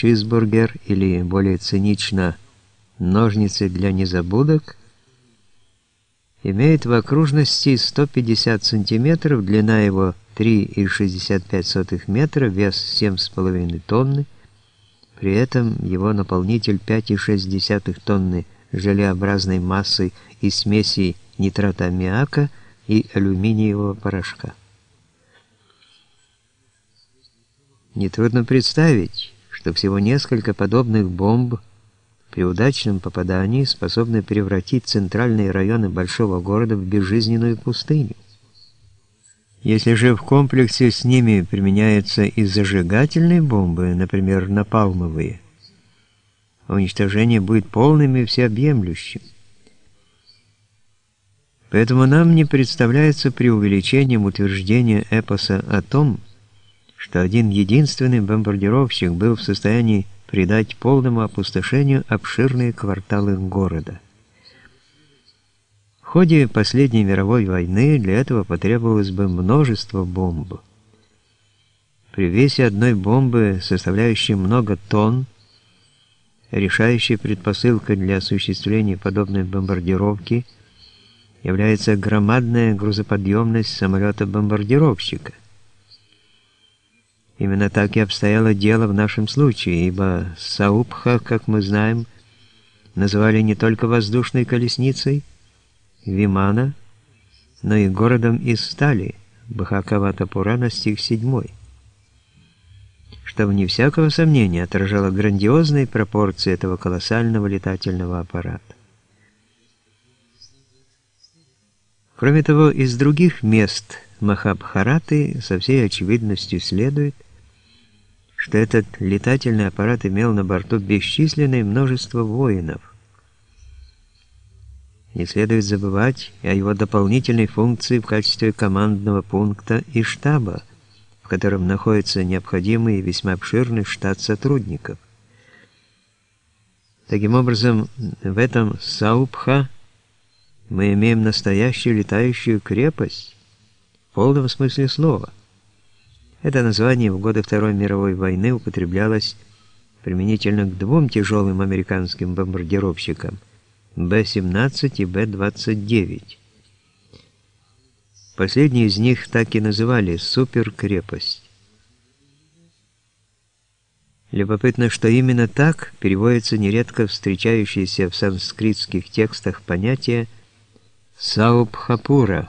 чизбургер или, более цинично, ножницы для незабудок, имеет в окружности 150 см, длина его 3,65 метра, вес 7,5 тонны, при этом его наполнитель 5,6 тонны желеобразной массой из смеси нитрата аммиака и алюминиевого порошка. Нетрудно представить, что всего несколько подобных бомб при удачном попадании способны превратить центральные районы большого города в безжизненную пустыню. Если же в комплексе с ними применяются и зажигательные бомбы, например, напалмовые, уничтожение будет полным и всеобъемлющим. Поэтому нам не представляется преувеличением утверждения эпоса о том, что один единственный бомбардировщик был в состоянии придать полному опустошению обширные кварталы города. В ходе последней мировой войны для этого потребовалось бы множество бомб. При весе одной бомбы, составляющей много тонн, решающей предпосылкой для осуществления подобной бомбардировки является громадная грузоподъемность самолета-бомбардировщика. Именно так и обстояло дело в нашем случае, ибо Саупха, как мы знаем, называли не только воздушной колесницей, Вимана, но и городом из стали, Бахакаватапура на стих 7, что, вне всякого сомнения, отражало грандиозные пропорции этого колоссального летательного аппарата. Кроме того, из других мест Махабхараты со всей очевидностью следует, что этот летательный аппарат имел на борту бесчисленное множество воинов. Не следует забывать о его дополнительной функции в качестве командного пункта и штаба, в котором находится необходимый и весьма обширный штат сотрудников. Таким образом, в этом Саупха мы имеем настоящую летающую крепость в полном смысле слова – это название в годы Второй мировой войны употреблялось применительно к двум тяжелым американским бомбардировщикам Б-17 и Б-29. Последний из них так и называли «суперкрепость». Любопытно, что именно так переводится нередко встречающееся в санскритских текстах понятие «саубхапура»,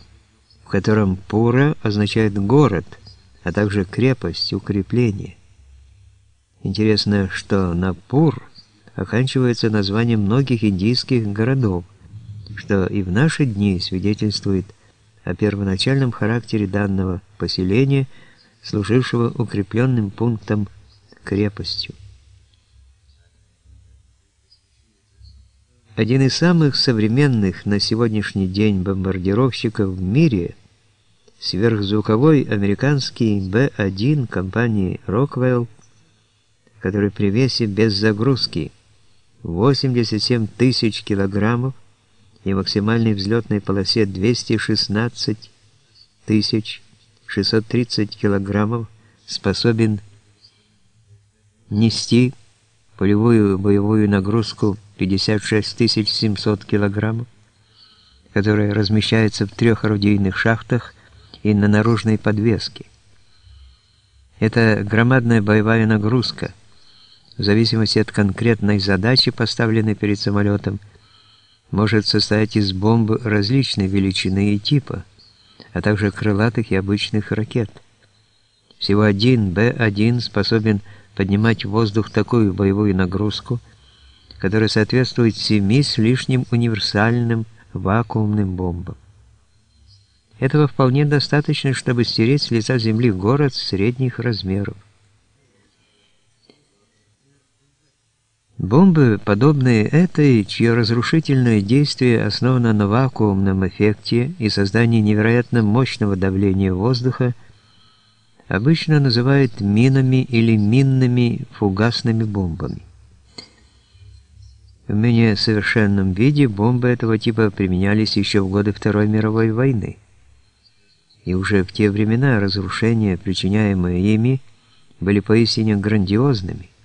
в котором «пура» означает «город», а также крепость, укрепление. Интересно, что Напур оканчивается названием многих индийских городов, что и в наши дни свидетельствует о первоначальном характере данного поселения, служившего укрепленным пунктом крепостью. Один из самых современных на сегодняшний день бомбардировщиков в мире – сверхзвуковой американский Б-1 компании Rockwell, который при весе без загрузки 87 тысяч килограммов и максимальной взлетной полосе 216 тысяч 630 килограммов способен нести полевую боевую нагрузку 56 700 килограммов, которая размещается в трех орудийных шахтах и на наружной подвеске. Это громадная боевая нагрузка, в зависимости от конкретной задачи, поставленной перед самолетом, может состоять из бомб различной величины и типа, а также крылатых и обычных ракет. Всего один Б-1 способен поднимать в воздух такую боевую нагрузку, которая соответствует семи с лишним универсальным вакуумным бомбам. Этого вполне достаточно, чтобы стереть с лица земли город средних размеров. Бомбы, подобные этой, чье разрушительное действие основано на вакуумном эффекте и создании невероятно мощного давления воздуха, обычно называют минами или минными фугасными бомбами. В менее совершенном виде бомбы этого типа применялись еще в годы Второй мировой войны и уже в те времена разрушения, причиняемые ими, были поистине грандиозными –